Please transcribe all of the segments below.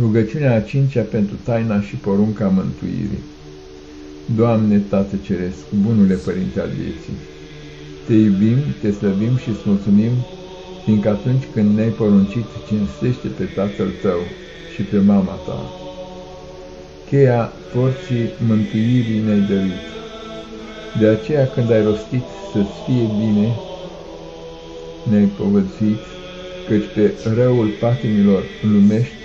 Rugăciunea a cincea pentru taina și porunca mântuirii. Doamne, Tată Ceresc, bunule Părinte al vieții, Te iubim, Te slăbim și îți mulțumim, fiindcă atunci când ne-ai poruncit, cinstește pe Tatăl Tău și pe mama Ta. Cheia porții mântuirii ne-ai dăruit. De aceea când ai rostit să-ți fie bine, ne-ai povățuit, căci pe răul patimilor lumești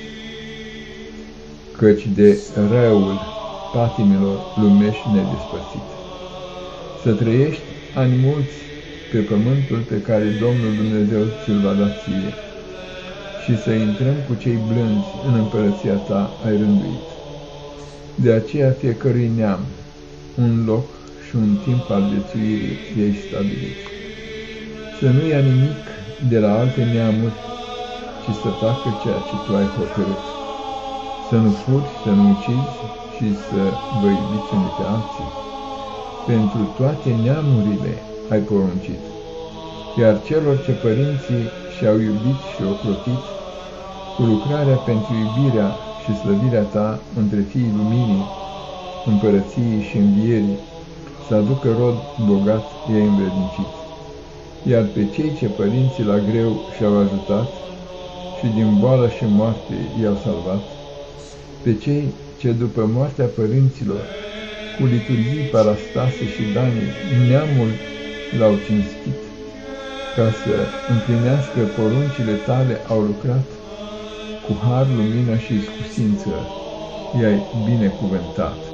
căci de răul patimilor lumești nedespărțit. Să trăiești ani mulți pe pământul pe care Domnul Dumnezeu ți-l va da ție și să intrăm cu cei blânzi în împărăția ta ai rânduit. De aceea fiecărui neam un loc și un timp al viețuirii ei stabilit. Să nu ia nimic de la alte neamuri, ci să facă ceea ce tu ai hotărât să nu furți, să nu ucizi și să vă iubiți unii pe alții. Pentru toate neamurile ai poruncit, iar celor ce părinții și-au iubit și ocrotit, cu lucrarea pentru iubirea și slăvirea ta între fiii luminii, împărăției și învierii, să aducă rod bogat i-ai învrednicit. Iar pe cei ce părinții la greu și-au ajutat și din boală și moarte i-au salvat, pe cei ce după moartea părinților, cu liturghii, parastase și dani, neamul l-au cinstit, ca să împlinească poruncile tale au lucrat, cu har, lumină și iscusință i-ai binecuvântat.